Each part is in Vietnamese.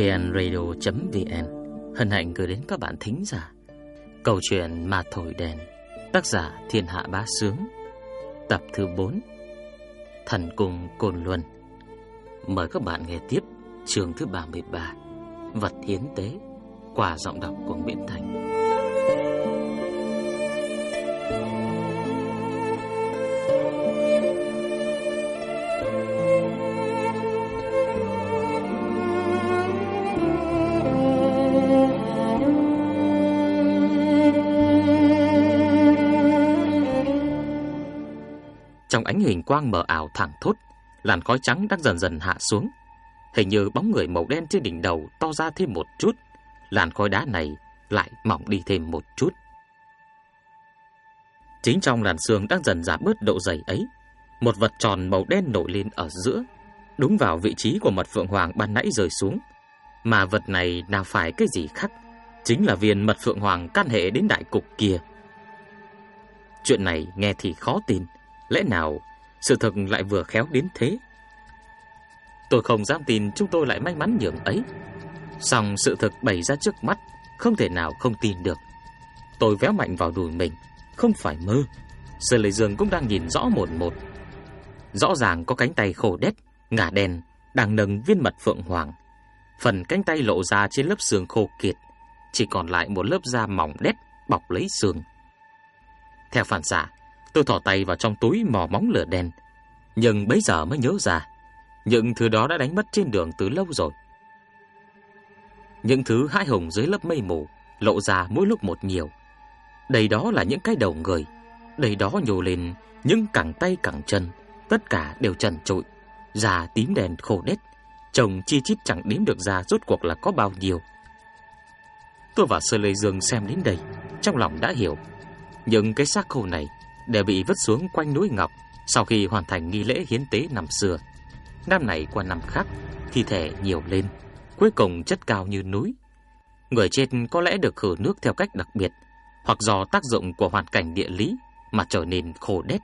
vnradio.vn hân hạnh gửi đến các bạn thính giả. Câu chuyện mà thổi đèn, tác giả Thiên Hạ Bá Sướng. Tập thứ 4 Thần Cùng Côn Luân. Mời các bạn nghe tiếp chương thứ 33 vật hiến tế qua giọng đọc của Nguyễn Thành. Quang mờ ảo thẳng thốt, làn khói trắng đang dần dần hạ xuống. Hình như bóng người màu đen trên đỉnh đầu to ra thêm một chút, làn khói đá này lại mỏng đi thêm một chút. Chính trong làn sương đang dần giảm bớt độ dày ấy, một vật tròn màu đen nổi lên ở giữa, đúng vào vị trí của mật phượng hoàng ban nãy rơi xuống. Mà vật này nào phải cái gì khác, chính là viên mật phượng hoàng can hệ đến đại cục kia. Chuyện này nghe thì khó tin, Lẽ nào sự thật lại vừa khéo đến thế? Tôi không dám tin chúng tôi lại may mắn nhường ấy. Song sự thật bày ra trước mắt, không thể nào không tin được. Tôi véo mạnh vào đùi mình, không phải mơ. Sở Lệ Dương cũng đang nhìn rõ một một. Rõ ràng có cánh tay khổ đét, ngả đèn, đang nâng viên mật phượng hoàng. Phần cánh tay lộ ra trên lớp xương khô kiệt, chỉ còn lại một lớp da mỏng đét bọc lấy xương. Theo phản xạ, Tôi thỏ tay vào trong túi mò móng lửa đen, nhưng bấy giờ mới nhớ ra, những thứ đó đã đánh mất trên đường từ lâu rồi. Những thứ hãi hùng dưới lớp mây mù lộ ra mỗi lúc một nhiều. Đây đó là những cái đầu người, đây đó nhô lên những cẳng tay cẳng chân, tất cả đều trần trụi, già tím đèn khô đét, chồng chi chít chẳng đếm được ra rốt cuộc là có bao nhiêu. Tôi và Sơ Lê Dương xem đến đây, trong lòng đã hiểu, nhưng cái xác khô này đều bị vứt xuống quanh núi Ngọc sau khi hoàn thành nghi lễ hiến tế năm xưa. Năm này qua năm khác, thi thể nhiều lên, cuối cùng chất cao như núi. Người chết có lẽ được khử nước theo cách đặc biệt, hoặc do tác dụng của hoàn cảnh địa lý mà trở nên khô đét.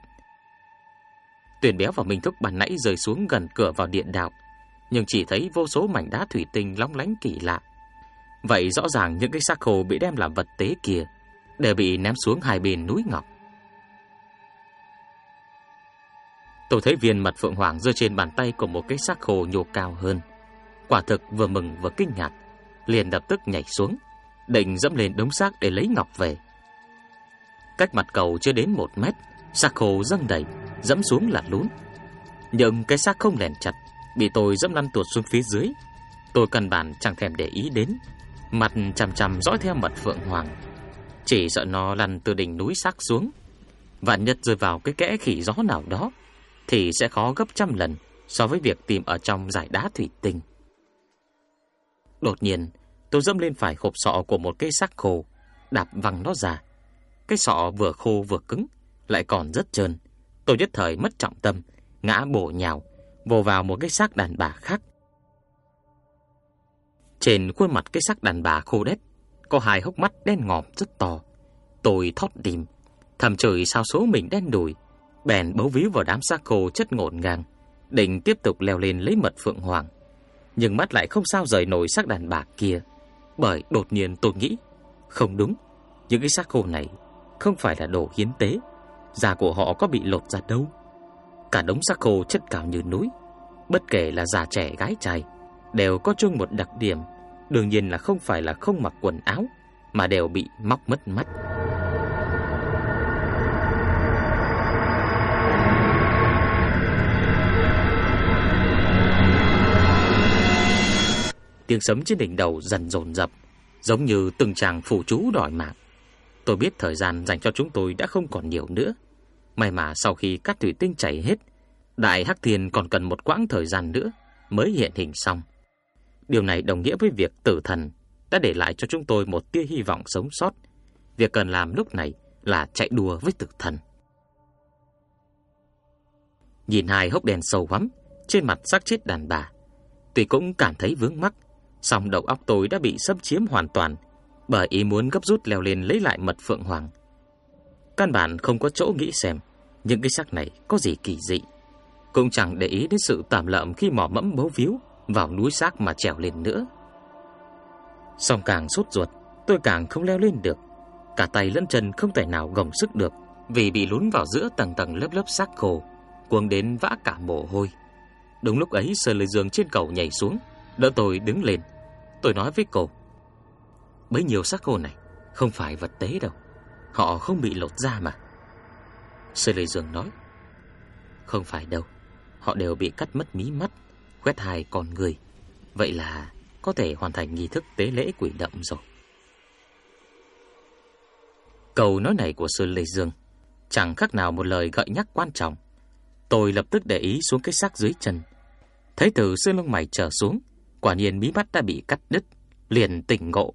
Tuyển béo và Minh Thúc bàn nãy rơi xuống gần cửa vào điện đạo, nhưng chỉ thấy vô số mảnh đá thủy tinh lóng lánh kỳ lạ. Vậy rõ ràng những cái xác khô bị đem làm vật tế kia đều bị ném xuống hai bên núi Ngọc. Tôi thấy viên mật phượng hoàng rơi trên bàn tay của một cái xác khô nhô cao hơn. Quả thực vừa mừng vừa kinh ngạc, liền lập tức nhảy xuống, định dẫm lên đống xác để lấy ngọc về. Cách mặt cầu chưa đến một mét, xác khô dâng đầy, dẫm xuống là lún. Nhưng cái xác không lèn chặt, bị tôi dẫm lăn tuột xuống phía dưới. Tôi căn bản chẳng thèm để ý đến, mặt chằm chằm dõi theo mật phượng hoàng. Chỉ sợ nó lăn từ đỉnh núi xác xuống, vạn nhất rơi vào cái kẽ khỉ gió nào đó thì sẽ khó gấp trăm lần so với việc tìm ở trong giải đá thủy tinh. Đột nhiên, tôi dẫm lên phải hộp sọ của một cây xác khô, đạp văng nó ra. Cái sọ vừa khô vừa cứng, lại còn rất trơn. Tôi nhất thời mất trọng tâm, ngã bổ nhào, vồ vào một cái xác đàn bà khác. Trên khuôn mặt cái xác đàn bà khô đét, có hai hốc mắt đen ngòm rất to. Tôi thót tim, thầm chửi sao số mình đen đùi, bèn bấu víu vào đám xác khô chất ngổn ngang, định tiếp tục leo lên lấy mật phượng hoàng. Nhưng mắt lại không sao rời nổi xác đàn bà kia, bởi đột nhiên tôi nghĩ, không đúng, những cái xác khô này không phải là đồ hiến tế, da của họ có bị lột ra đâu. Cả đống xác khô chất cao như núi, bất kể là già trẻ gái trai, đều có chung một đặc điểm, đương nhiên là không phải là không mặc quần áo, mà đều bị móc mất mắt. Tiếng sấm trên đỉnh đầu dần dồn dập, giống như từng chàng phủ chú đòi mạng. Tôi biết thời gian dành cho chúng tôi đã không còn nhiều nữa. May mà sau khi các thủy tinh chảy hết, Đại Hắc Thiên còn cần một quãng thời gian nữa mới hiện hình xong. Điều này đồng nghĩa với việc tử thần đã để lại cho chúng tôi một tia hy vọng sống sót. Việc cần làm lúc này là chạy đùa với tử thần. Nhìn hai hốc đèn sâu hoắm trên mặt xác chết đàn bà, tôi cũng cảm thấy vướng mắc, Song đầu óc tôi đã bị xâm chiếm hoàn toàn bởi ý muốn gấp rút leo lên lấy lại mật phượng hoàng. Căn bản không có chỗ nghĩ xem những cái xác này có gì kỳ dị. Cũng chẳng để ý đến sự tạm lợm khi mò mẫm bấu víu vào núi xác mà trèo lên nữa. Song càng sốt ruột, tôi càng không leo lên được. Cả tay lẫn chân không thể nào gồng sức được vì bị lún vào giữa tầng tầng lớp lớp xác khô, cuồng đến vã cả mồ hôi. Đúng lúc ấy Sơ Lê Dương trên cầu nhảy xuống, đỡ tôi đứng lên. Tôi nói với cô, bấy nhiều xác khô này không phải vật tế đâu, họ không bị lột da mà. Sư Lê Dương nói, không phải đâu, họ đều bị cắt mất mí mắt, quét hai con người. Vậy là có thể hoàn thành nghi thức tế lễ quỷ động rồi. Câu nói này của Sơn Lê Dương chẳng khác nào một lời gợi nhắc quan trọng. Tôi lập tức để ý xuống cái xác dưới chân. Thấy từ sư lông mày trở xuống, quả nhiên mí mắt đã bị cắt đứt, liền tỉnh ngộ.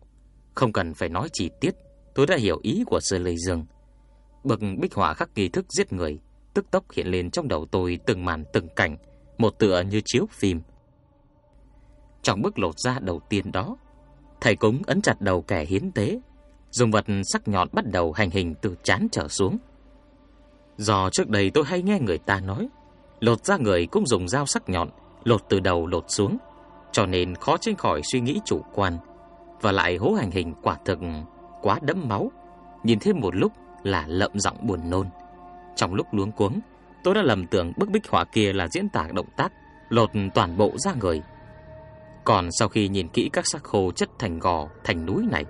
Không cần phải nói chi tiết, tôi đã hiểu ý của Sơn Lê Dương. Bậc bích họa khắc kỳ thức giết người, tức tốc hiện lên trong đầu tôi từng màn từng cảnh, một tựa như chiếu phim. Trong bức lột da đầu tiên đó, thầy cúng ấn chặt đầu kẻ hiến tế, dùng vật sắc nhọn bắt đầu hành hình từ chán trở xuống. Do trước đây tôi hay nghe người ta nói, lột da người cũng dùng dao sắc nhọn, lột từ đầu lột xuống, cho nên khó tránh khỏi suy nghĩ chủ quan, và lại hố hành hình quả thực quá đẫm máu, nhìn thêm một lúc là lợm giọng buồn nôn. Trong lúc luống cuống, tôi đã lầm tưởng bức bích họa kia là diễn tả động tác lột toàn bộ ra người. Còn sau khi nhìn kỹ các xác khô chất thành gò, thành núi này,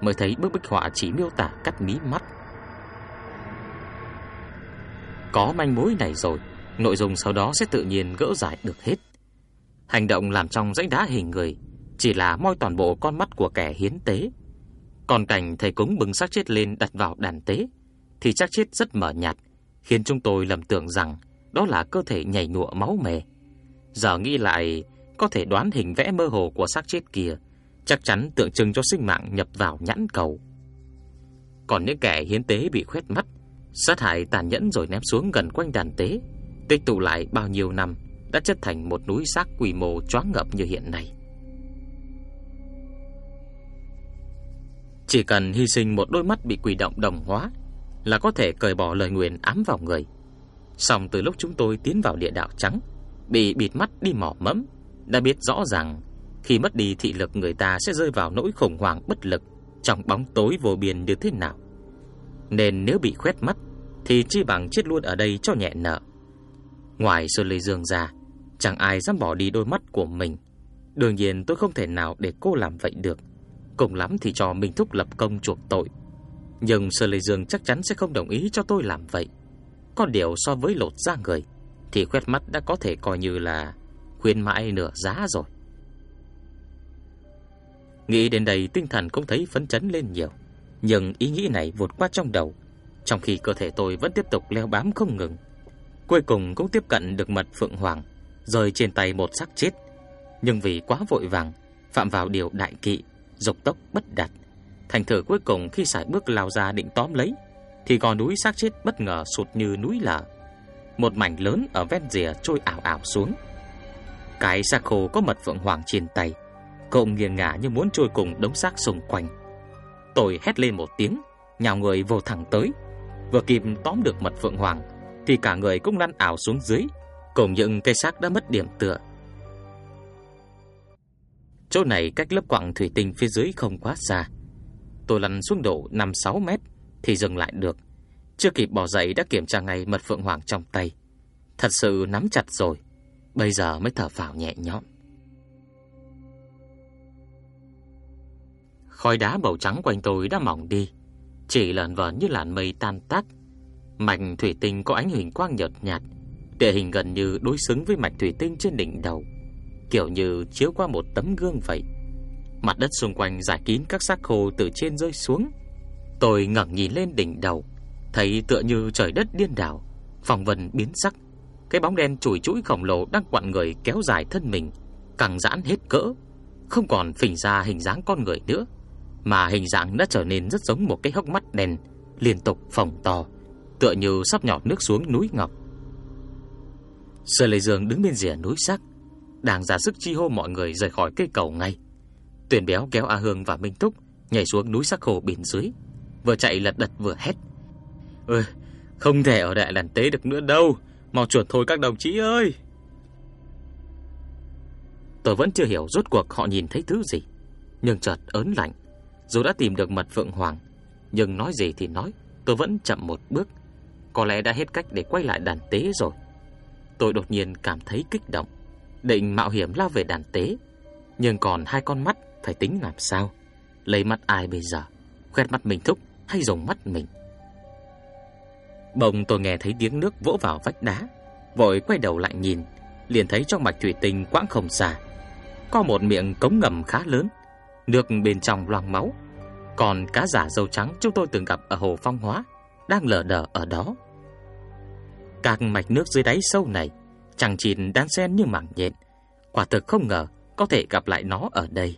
mới thấy bức bích họa chỉ miêu tả cắt mí mắt. Có manh mối này rồi, nội dung sau đó sẽ tự nhiên gỡ giải được hết. Hành động làm trong dãy đá hình người chỉ là moi toàn bộ con mắt của kẻ hiến tế. Còn cảnh thầy cúng bưng xác chết lên đặt vào đàn tế thì xác chết rất mờ nhạt, khiến chúng tôi lầm tưởng rằng đó là cơ thể nhảy nhụa máu mè. Giờ nghĩ lại, có thể đoán hình vẽ mơ hồ của xác chết kia, chắc chắn tượng trưng cho sinh mạng nhập vào nhãn cầu. Còn những kẻ hiến tế bị khuyết mắt, sát hại tàn nhẫn rồi ném xuống gần quanh đàn tế, tích tụ lại bao nhiêu năm đã chất thành một núi xác quỷ mồ choáng ngập như hiện nay. Chỉ cần hy sinh một đôi mắt bị quỷ động đồng hóa là có thể cởi bỏ lời nguyền ám vào người. Song từ lúc chúng tôi tiến vào địa đạo trắng, bị bịt mắt đi mỏ mẫm, đã biết rõ rằng khi mất đi thị lực người ta sẽ rơi vào nỗi khủng hoảng bất lực trong bóng tối vô biên như thế nào. Nên nếu bị khoét mắt thì chi bằng chết luôn ở đây cho nhẹ nợ. Ngoài Sơn Lê Dương ra, chẳng ai dám bỏ đi đôi mắt của mình. Đương nhiên tôi không thể nào để cô làm vậy được. Cùng lắm thì cho mình thúc lập công chuộc tội. Nhưng Sơn Lê Dương chắc chắn sẽ không đồng ý cho tôi làm vậy. Có điều so với lột da người thì khoét mắt đã có thể coi như là khuyên mãi nửa giá rồi. Nghĩ đến đây tinh thần cũng thấy phấn chấn lên nhiều, nhưng ý nghĩ này vụt qua trong đầu, trong khi cơ thể tôi vẫn tiếp tục leo bám không ngừng. Cuối cùng cũng tiếp cận được mật phượng hoàng, rơi trên tay một xác chết, nhưng vì quá vội vàng, phạm vào điều đại kỵ, dục tốc bất đạt, thành thử cuối cùng khi sải bước lao ra định tóm lấy, thì gò núi xác chết bất ngờ sụt như núi lở. Một mảnh lớn ở ven rìa trôi ảo ảo xuống. Cái xác khô có mật phượng hoàng trên tay, cậu nghiêng ngả như muốn trôi cùng đống xác xung quanh. Tôi hét lên một tiếng, nhào người vô thẳng tới, vừa kịp tóm được mật phượng hoàng thì cả người cũng lăn ảo xuống dưới, cùng những cây xác đã mất điểm tựa. Chỗ này cách lớp quặng thủy tinh phía dưới không quá xa. Tôi lăn xuống độ 5-6 mét thì dừng lại được. Chưa kịp bỏ dậy đã kiểm tra ngay mật phượng hoàng trong tay. Thật sự nắm chặt rồi, bây giờ mới thở phào nhẹ nhõm. Khói đá màu trắng quanh tôi đã mỏng đi, chỉ lợn vờn như làn mây tan tác. mảnh thủy tinh có ánh huỳnh quang nhợt nhạt, địa hình gần như đối xứng với mạch thủy tinh trên đỉnh đầu, kiểu như chiếu qua một tấm gương vậy. Mặt đất xung quanh giải kín các xác khô từ trên rơi xuống. Tôi ngẩng nhìn lên đỉnh đầu, thấy tựa như trời đất điên đảo, phòng vần biến sắc. Cái bóng đen chùi chuỗi khổng lồ đang quặn người kéo dài thân mình, càng giãn hết cỡ, không còn phình ra hình dáng con người nữa, mà hình dạng đã trở nên rất giống một cái hốc mắt đèn liên tục phồng to, tựa như sắp nhỏ nước xuống núi ngọc. Sở Lệ Dương đứng bên rìa núi sắc, đang ra sức chi hô mọi người rời khỏi cây cầu ngay. Tuyển béo kéo A Hương và Minh Túc nhảy xuống núi sắc hồ bên dưới, vừa chạy lật đật vừa hét. Ơi, không thể ở đại đàn tế được nữa đâu, mau chuột thôi các đồng chí ơi. Tôi vẫn chưa hiểu rốt cuộc họ nhìn thấy thứ gì, nhưng chợt ớn lạnh. Dù đã tìm được mật phượng hoàng, nhưng nói gì thì nói, tôi vẫn chậm một bước. Có lẽ đã hết cách để quay lại đàn tế rồi. Tôi đột nhiên cảm thấy kích động, định mạo hiểm lao về đàn tế, nhưng còn hai con mắt phải tính làm sao? Lấy mắt ai bây giờ? Khoét mắt mình thúc hay dùng mắt mình? Bỗng tôi nghe thấy tiếng nước vỗ vào vách đá, vội quay đầu lại nhìn, liền thấy trong mạch thủy tinh quãng không xa có một miệng cống ngầm khá lớn, nước bên trong loang máu. Còn cá giả dâu trắng chúng tôi từng gặp ở hồ Phong Hóa đang lờ đờ ở đó. Các mạch nước dưới đáy sâu này chẳng chìn đan xen như mảng nhện, quả thực không ngờ có thể gặp lại nó ở đây.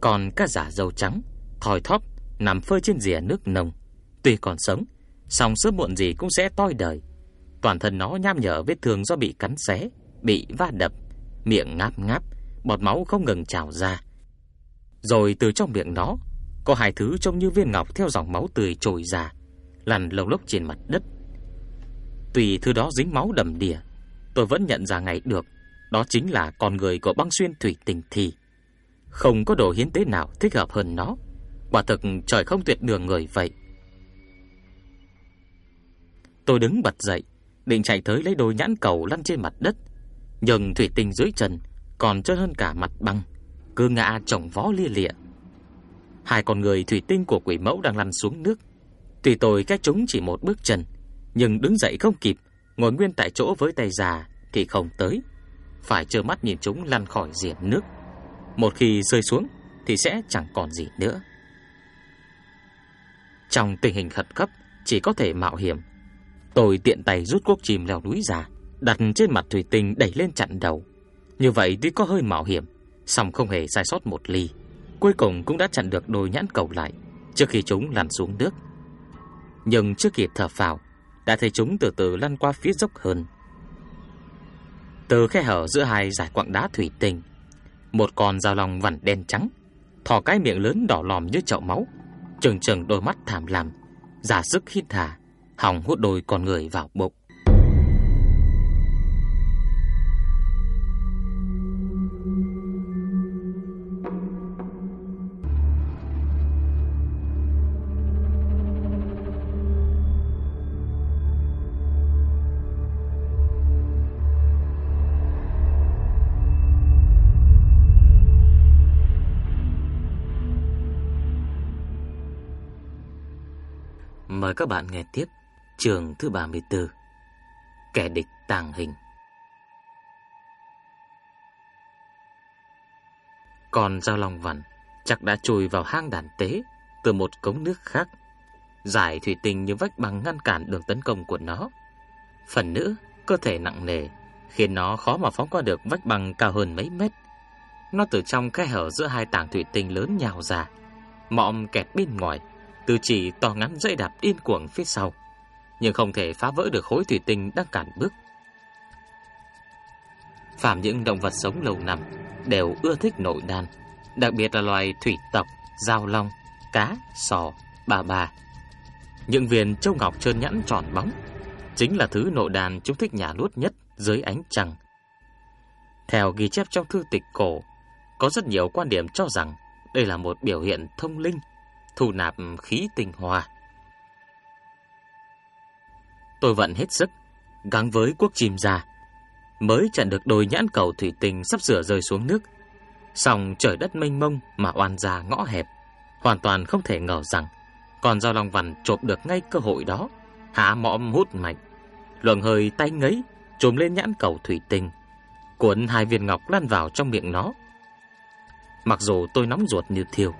Còn cá giả dâu trắng, thòi thóp nằm phơi trên rìa nước nồng, tuy còn sống, song sớm muộn gì cũng sẽ toi đời. Toàn thân nó nham nhở vết thương do bị cắn xé, bị va đập, miệng ngáp ngáp, bọt máu không ngừng trào ra. Rồi từ trong miệng nó có hai thứ trông như viên ngọc theo dòng máu tươi trồi ra, lăn lông lốc trên mặt đất. Tùy thứ đó dính máu đầm đìa, tôi vẫn nhận ra ngay được, đó chính là con người của băng xuyên thủy tình thì Không có đồ hiến tế nào thích hợp hơn nó. Quả thực trời không tuyệt đường người vậy. Tôi đứng bật dậy, định chạy tới lấy đôi nhãn cầu lăn trên mặt đất, nhưng thủy tinh dưới chân còn trơn hơn cả mặt băng, cứ ngã chồng vó lia lịa. Hai con người thủy tinh của quỷ mẫu đang lăn xuống nước. tùy tôi cách chúng chỉ một bước chân, nhưng đứng dậy không kịp, ngồi nguyên tại chỗ với tay già thì không tới. Phải trơ mắt nhìn chúng lăn khỏi diện nước. Một khi rơi xuống thì sẽ chẳng còn gì nữa. Trong tình hình khẩn cấp, chỉ có thể mạo hiểm. Tôi tiện tay rút cuốc chìm leo núi ra, đặt trên mặt thủy tinh đẩy lên chặn đầu. Như vậy tuy có hơi mạo hiểm, song không hề sai sót một ly. Cuối cùng cũng đã chặn được đôi nhãn cầu lại trước khi chúng lăn xuống nước. Nhưng chưa kịp thở phào, đã thấy chúng từ từ lăn qua phía dốc hơn. Từ khe hở giữa hai dải quặng đá thủy tinh, một con dao lòng vằn đen trắng, thò cái miệng lớn đỏ lòm như chậu máu, trừng trừng đôi mắt thảm lam, giả sức hít thả, hòng hút đôi con người vào bụng. Mời các bạn nghe tiếp trường thứ 34 Kẻ địch tàng hình Còn dao long vằn chắc đã chui vào hang đàn tế từ một cống nước khác. Giải thủy tinh như vách bằng ngăn cản đường tấn công của nó. Phần nữa, cơ thể nặng nề khiến nó khó mà phóng qua được vách bằng cao hơn mấy mét. Nó từ trong khe hở giữa hai tảng thủy tinh lớn nhào ra, mọm kẹt bên ngoài từ chỉ to ngắn dây đạp điên cuồng phía sau, nhưng không thể phá vỡ được khối thủy tinh đang cản bước. Phạm những động vật sống lâu năm đều ưa thích nội đan, đặc biệt là loài thủy tộc, dao long, cá, sò, bà bà. Những viên châu ngọc trơn nhẵn tròn bóng chính là thứ nội đàn chúng thích nhà nuốt nhất dưới ánh trăng. Theo ghi chép trong thư tịch cổ, có rất nhiều quan điểm cho rằng đây là một biểu hiện thông linh thu nạp khí tinh hoa. Tôi vận hết sức, gắng với quốc chim ra, mới chặn được đôi nhãn cầu thủy tinh sắp sửa rơi xuống nước. Song trời đất mênh mông mà oan ra ngõ hẹp, hoàn toàn không thể ngờ rằng còn giao long vằn chộp được ngay cơ hội đó, há mõm hút mạnh, luồng hơi tay ngấy trồm lên nhãn cầu thủy tinh, cuốn hai viên ngọc lăn vào trong miệng nó. Mặc dù tôi nóng ruột như thiêu,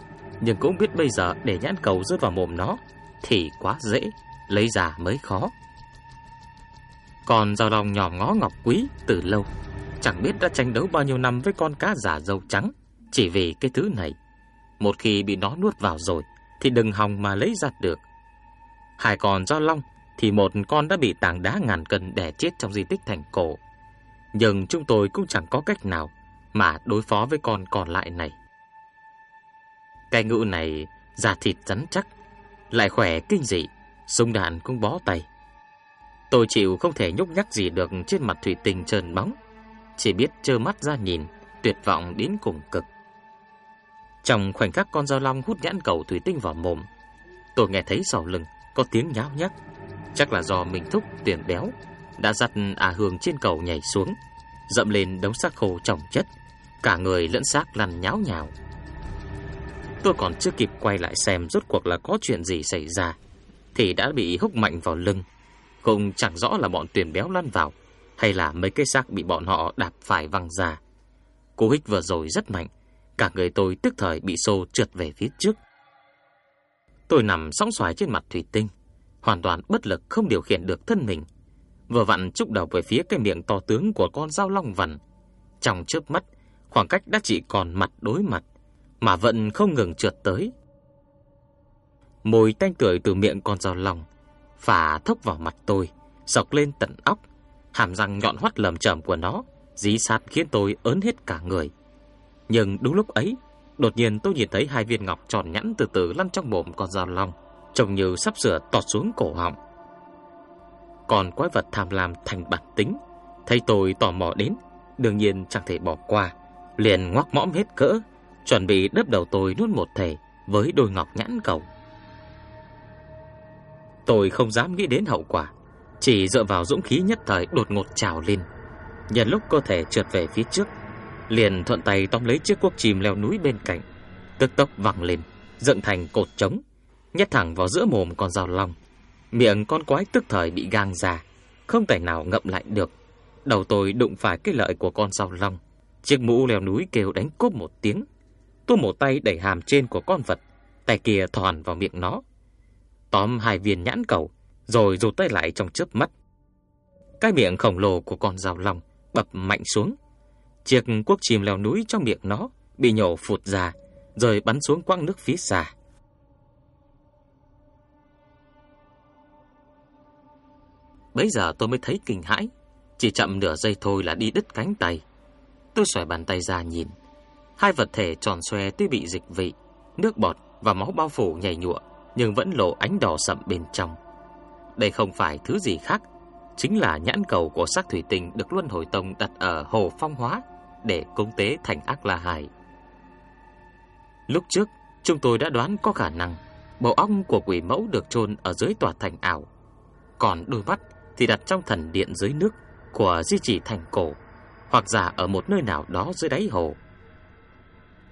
nhưng cũng biết bây giờ để nhãn cầu rơi vào mồm nó thì quá dễ, lấy ra mới khó. Còn giao long nhỏ ngó ngọc quý từ lâu, chẳng biết đã tranh đấu bao nhiêu năm với con cá giả dâu trắng chỉ vì cái thứ này. Một khi bị nó nuốt vào rồi thì đừng hòng mà lấy ra được. Hai con giao long thì một con đã bị tảng đá ngàn cân đè chết trong di tích thành cổ. Nhưng chúng tôi cũng chẳng có cách nào mà đối phó với con còn lại này. Cái ngự này da thịt rắn chắc, lại khỏe kinh dị, Súng đạn cũng bó tay. Tôi chịu không thể nhúc nhắc gì được Trên mặt thủy tinh trơn bóng Chỉ biết trơ mắt ra nhìn Tuyệt vọng đến cùng cực. Trong khoảnh khắc con dao long hút nhãn cầu thủy tinh vào mồm Tôi nghe thấy sau lưng Có tiếng nháo nhác. Chắc là do mình thúc tuyển béo Đã dắt à hương trên cầu nhảy xuống Dậm lên đống xác khô trọng chất Cả người lẫn xác lăn nháo nhào. Tôi còn chưa kịp quay lại xem rốt cuộc là có chuyện gì xảy ra, Thì đã bị húc mạnh vào lưng. Không chẳng rõ là bọn tuyển béo lăn vào, Hay là mấy cái xác bị bọn họ đạp phải văng ra. Cú hích vừa rồi rất mạnh, Cả người tôi tức thời bị xô trượt về phía trước. Tôi nằm sóng xoài trên mặt thủy tinh, Hoàn toàn bất lực không điều khiển được thân mình. Vừa vặn trúc đầu về phía cái miệng to tướng của con dao long vằn. Trong chớp mắt, Khoảng cách đã chỉ còn mặt đối mặt. Mà vẫn không ngừng trượt tới. Mùi tanh tưởi từ miệng con dao long Phả thốc vào mặt tôi, Sọc lên tận óc, Hàm răng nhọn hoắt lầm chởm của nó, Dí sát khiến tôi ớn hết cả người. Nhưng đúng lúc ấy, Đột nhiên tôi nhìn thấy hai viên ngọc tròn nhẵn từ từ lăn trong mồm con dao long Trông như sắp sửa tọt xuống cổ họng. Còn quái vật tham lam thành bản tính, Thấy tôi tò mò đến, Đương nhiên chẳng thể bỏ qua, Liền ngoác mõm hết cỡ Chuẩn bị đớp đầu tôi nuốt một thể Với đôi ngọc nhãn cầu. Tôi không dám nghĩ đến hậu quả, Chỉ dựa vào dũng khí nhất thời đột ngột trào lên. Nhân lúc cơ thể trượt về phía trước, Liền thuận tay tóm lấy chiếc cuốc chìm leo núi bên cạnh, Tức tốc vặn lên, Dựng thành cột trống, Nhét thẳng vào giữa mồm con rào long. Miệng con quái tức thời bị gang ra, Không thể nào ngậm lại được. Đầu tôi đụng phải cái lợi của con rào long. Chiếc mũ leo núi kêu đánh cốp một tiếng Tôi một tay đẩy hàm trên của con vật, Tay kia thòn vào miệng nó. Tóm hai viên nhãn cầu, Rồi rụt tay lại trong chớp mắt. Cái miệng khổng lồ của con rào lòng Bập mạnh xuống. Chiếc cuốc chìm leo núi trong miệng nó Bị nhổ phụt ra Rồi bắn xuống quãng nước phía xa. Bây giờ tôi mới thấy kinh hãi, Chỉ chậm nửa giây thôi là đi đứt cánh tay. Tôi xoay bàn tay ra nhìn. Hai vật thể tròn xoe tuy bị dịch vị, Nước bọt và máu bao phủ nhảy nhụa, Nhưng vẫn lộ ánh đỏ sậm bên trong. Đây không phải thứ gì khác, Chính là nhãn cầu của xác thủy tinh Được Luân Hồi Tông đặt ở Hồ Phong Hóa Để cung tế thành ác la hài Lúc trước, Chúng tôi đã đoán có khả năng Bộ óc của quỷ mẫu được chôn ở dưới tòa thành ảo. Còn đôi mắt thì đặt trong thần điện dưới nước Của di chỉ thành cổ, hoặc giả ở một nơi nào đó dưới đáy hồ.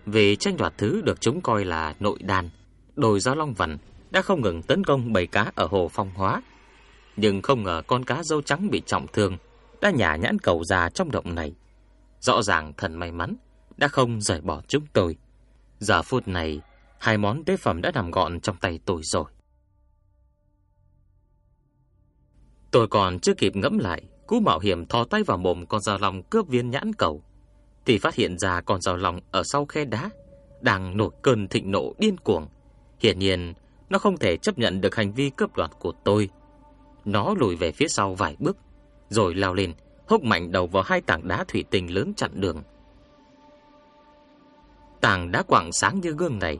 Vì tranh đoạt thứ được chúng coi là nội đàn, đồi giao long vằn đã không ngừng tấn công bầy cá ở hồ phong hóa. Nhưng không ngờ con cá dâu trắng bị trọng thương đã nhả nhãn cầu già trong động này. Rõ ràng thần may mắn đã không rời bỏ chúng tôi. Giờ phút này, hai món tế phẩm đã nằm gọn trong tay tôi rồi. Tôi còn chưa kịp ngẫm lại Cú mạo hiểm thò tay vào mồm con dao long cướp viên nhãn cầu thì phát hiện ra con rào lòng ở sau khe đá Đang nổi cơn thịnh nộ điên cuồng. Hiển nhiên, Nó không thể chấp nhận được hành vi cướp đoạt của tôi. Nó lùi về phía sau vài bước, Rồi lao lên Hốc mạnh đầu vào hai tảng đá thủy tinh lớn chặn đường. Tảng đá quảng sáng như gương này,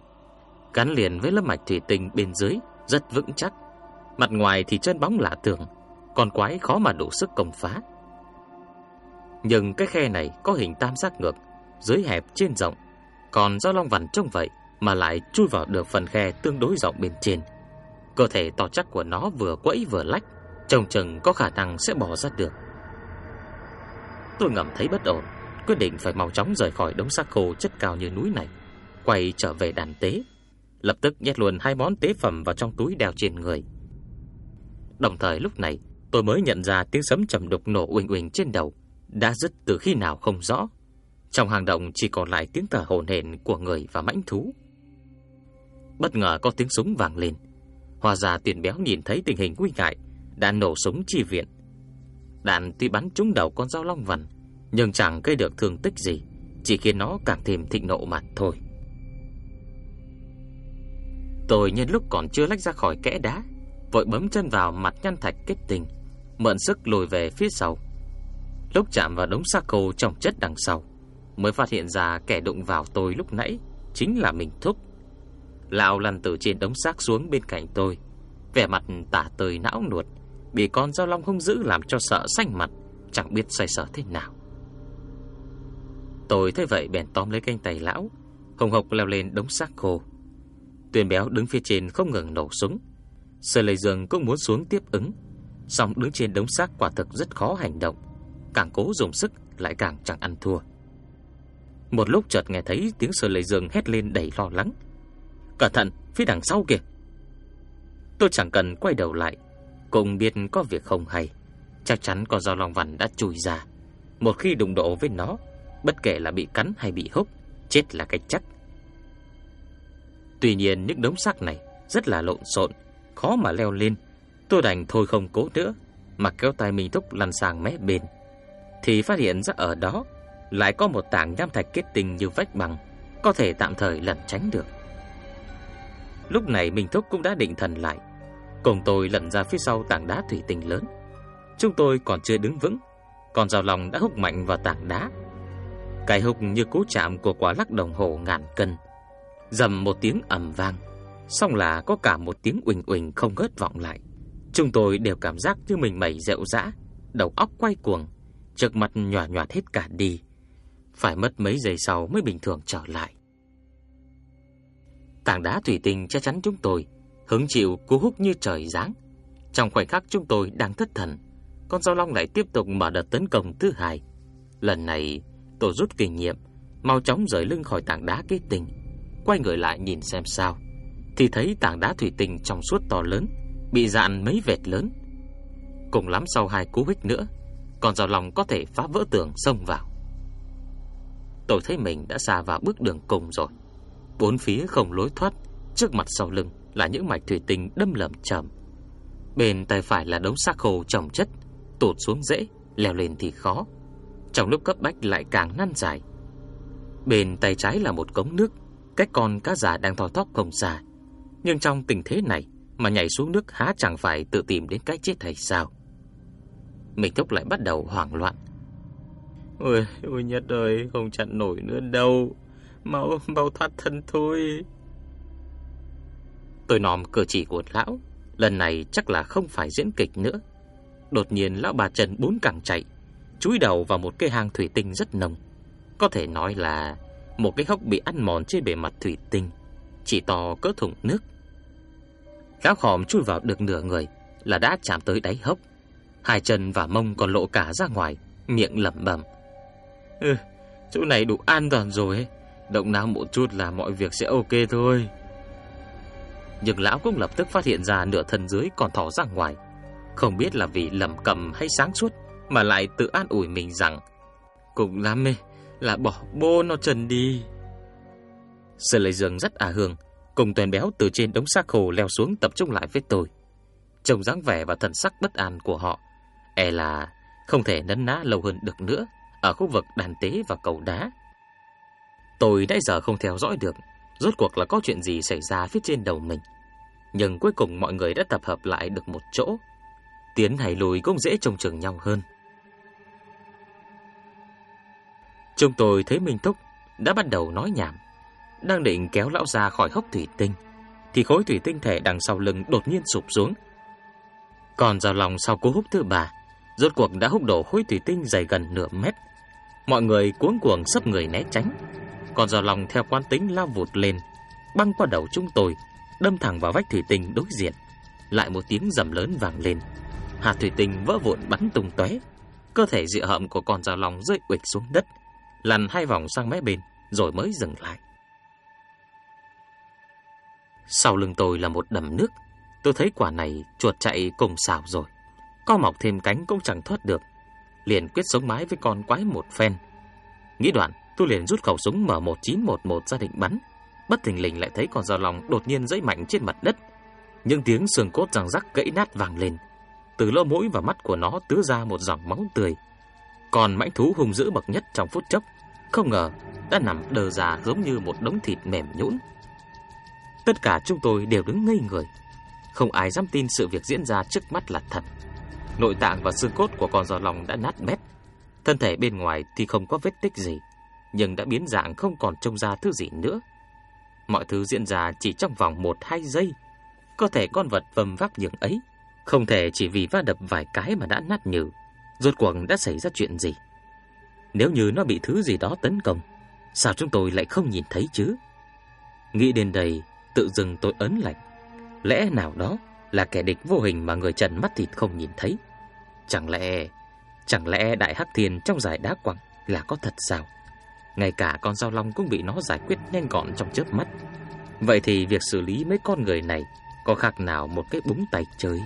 Gắn liền với lớp mạch thủy tinh bên dưới, Rất vững chắc. Mặt ngoài thì chân bóng lạ thường còn quái khó mà đủ sức công phá. Nhưng cái khe này có hình tam giác ngược, dưới hẹp trên rộng, còn do long vằn trông vậy mà lại chui vào được phần khe tương đối rộng bên trên. Cơ thể to chắc của nó vừa quẫy vừa lách, trông chừng có khả năng sẽ bỏ ra được. Tôi ngầm thấy bất ổn, quyết định phải mau chóng rời khỏi đống xác khô chất cao như núi này, quay trở về đàn tế, lập tức nhét luôn hai món tế phẩm vào trong túi đeo trên người. Đồng thời lúc này, Tôi mới nhận ra tiếng sấm trầm đục nổ uỳnh uỳnh trên đầu đã dứt từ khi nào không rõ. Trong hang động chỉ còn lại tiếng thở hổn hển của người và mãnh thú. Bất ngờ có tiếng súng vang lên. Hòa già tiền béo nhìn thấy tình hình nguy ngại Đã nổ súng chi viện. Đạn tuy bắn trúng đầu con dao long vằn, Nhưng chẳng gây được thương tích gì, Chỉ khiến nó càng thêm thịnh nộ mặt thôi. Tôi nhân lúc còn chưa lách ra khỏi kẽ đá, Vội bấm chân vào mặt nhăn thạch kết tình mượn sức lùi về phía sau. Lúc chạm vào đống xác khô trong chất đằng sau, mới phát hiện ra kẻ đụng vào tôi lúc nãy chính là mình Thúc. Lão lăn từ trên đống xác xuống bên cạnh tôi, Vẻ mặt tả tơi não nuột Bị con dao long hung dữ làm cho sợ xanh mặt Chẳng biết xoay sở thế nào. Tôi thấy vậy bèn tóm lấy canh tay lão Hồng hộc leo lên đống xác khô. Tuyền béo đứng phía trên không ngừng nổ súng. Sơ lầy giường cũng muốn xuống tiếp ứng Xong đứng trên đống xác quả thực rất khó hành động. Càng cố dùng sức lại càng chẳng ăn thua. Một lúc chợt nghe thấy tiếng sơ lầy dương hét lên đầy lo lắng. Cẩn thận, phía đằng sau kìa. Tôi chẳng cần quay đầu lại Cũng biết có việc không hay Chắc chắn con dao long vằn đã chui ra. Một khi đụng độ với nó Bất kể là bị cắn hay bị húc Chết là cái chắc. Tuy nhiên những đống xác này Rất là lộn xộn Khó mà leo lên. Tôi đành thôi không cố nữa Mà kéo tay mình thúc lăn sang mé bên. Thì phát hiện ra ở đó Lại có một tảng nham thạch kết tinh như vách bằng, Có thể tạm thời lẩn tránh được. Lúc này Minh Thúc cũng đã định thần lại, Cùng tôi lẩn ra phía sau tảng đá thủy tinh lớn. Chúng tôi còn chưa đứng vững, Còn rào lòng đã húc mạnh vào tảng đá. Cái húc như cú chạm của quả lắc đồng hồ ngàn cân, Dầm một tiếng ầm vang, Xong là có cả một tiếng uỳnh uỳnh không ngớt vọng lại. Chúng tôi đều cảm giác như mình mẩy rệu rã, Đầu óc quay cuồng. Trước mặt nhòa nhòa hết cả đi. Phải mất mấy giây sau mới bình thường trở lại. Tảng đá thủy tinh che chắn chúng tôi, Hứng chịu cú húc như trời giáng. Trong khoảnh khắc chúng tôi đang thất thần, Con giao long lại tiếp tục mở đợt tấn công thứ hai. Lần này tôi rút kinh nghiệm, Mau chóng rời lưng khỏi tảng đá kết tinh. Quay người lại nhìn xem sao, Thì thấy tảng đá thủy tinh trong suốt to lớn, Bị dạn mấy vệt lớn. Cùng lắm sau hai cú hích nữa còn rào lòng có thể phá vỡ tường xông vào. Tôi thấy mình đã xa vào bước đường cùng rồi. Bốn phía không lối thoát, Trước mặt sau lưng là những mạch thủy tinh đâm lầm chầm Bên tay phải là đống xác khô trồng chất, Tụt xuống dễ, Leo lên thì khó. Trong lúc cấp bách lại càng năn dài. Bên tay trái là một cống nước Cách con cá già đang thò thóc không xa. Nhưng trong tình thế này Mà nhảy xuống nước há chẳng phải tự tìm đến cái chết hay sao? Mình thúc lại bắt đầu hoảng loạn. Ôi, ôi nhất ơi Không chặn nổi nữa đâu. Mau, mau thoát thân thôi. Tôi nòm cử chỉ của lão. Lần này chắc là không phải diễn kịch nữa. Đột nhiên lão bà Trần bốn cẳng chạy Chúi đầu vào một cái hang thủy tinh rất nồng. Có thể nói là Một cái hốc bị ăn mòn trên bề mặt thủy tinh Chỉ to cỡ thùng nước. Lão khòm chui vào được nửa người Là đã chạm tới đáy hốc Hai chân và mông còn lộ cả ra ngoài Miệng lẩm bẩm. Ừ, chỗ này đủ an toàn rồi Động não một chút là mọi việc sẽ ok thôi. Nhưng lão cũng lập tức phát hiện ra nửa thân dưới còn thỏ ra ngoài. Không biết là vì lầm cầm hay sáng suốt Mà lại tự an ủi mình rằng cũng lắm mê Là bỏ bô nó trần đi. Sở lấy giường rất à hương Cùng toàn béo từ trên đống xác khô leo xuống tập trung lại với tôi. Trông dáng vẻ và thần sắc bất an của họ E là không thể nấn ná lâu hơn được nữa Ở khu vực đàn tế và cầu đá. Tôi đã giờ không theo dõi được Rốt cuộc là có chuyện gì xảy ra phía trên đầu mình. Nhưng cuối cùng mọi người đã tập hợp lại được một chỗ. Tiến hay lùi cũng dễ trông chừng nhau hơn. Chúng tôi thấy Minh thúc đã bắt đầu nói nhảm, Đang định kéo lão ra khỏi hốc thủy tinh, Thì khối thủy tinh thể đằng sau lưng đột nhiên sụp xuống. Còn vào lòng sau cú hút thứ ba Rốt cuộc đã húc đổ khối thủy tinh dày gần nửa mét. Mọi người cuống cuồng sấp người né tránh. Còn giò lòng theo quán tính lao vụt lên, Băng qua đầu chúng tôi, Đâm thẳng vào vách thủy tinh đối diện. Lại một tiếng rầm lớn vang lên. Hạt thủy tinh vỡ vụn bắn tung tóe. Cơ thể dị hợm của con giò lòng rơi uịch xuống đất, Lăn hai vòng sang mé bên, Rồi mới dừng lại. Sau lưng tôi là một đầm nước. Tôi thấy quả này chuột chạy cùng xào rồi. Có mọc thêm cánh cũng chẳng thoát được Liền quyết sống mái với con quái một phen Nghĩ đoạn Tôi liền rút khẩu súng M1911 ra định bắn. Bất thình lình lại thấy con dao lòng đột nhiên giãy mạnh trên mặt đất. Những tiếng xương cốt răng rắc gãy nát vang lên. Từ lỗ mũi và mắt của nó tứa ra một dòng máu tươi. Còn mãnh thú hung dữ bậc nhất trong phút chốc, không ngờ đã nằm đờ ra giống như một đống thịt mềm nhũn. Tất cả chúng tôi đều đứng ngây người, không ai dám tin sự việc diễn ra trước mắt là thật. Nội tạng và xương cốt của con giò lòng đã nát bét, thân thể bên ngoài thì không có vết tích gì nhưng đã biến dạng không còn trông ra thứ gì nữa. Mọi thứ diễn ra chỉ trong vòng 1-2 giây, Có thể con vật vầm vắp nhường ấy Không thể chỉ vì va đập vài cái mà đã nát nhừ. Rốt cuộc đã xảy ra chuyện gì? Nếu như nó bị thứ gì đó tấn công Sao chúng tôi lại không nhìn thấy chứ? Nghĩ đến đây Tự dưng tôi ấn lạnh. Lẽ nào đó là kẻ địch vô hình Mà người trần mắt thịt không nhìn thấy. Chẳng lẽ Chẳng lẽ đại hắc thiên trong giải đá quặng Là có thật sao? Ngay cả con dao long cũng bị nó giải quyết nhanh gọn trong chớp mắt. Vậy thì việc xử lý mấy con người này Có khác nào một cái búng tay chơi?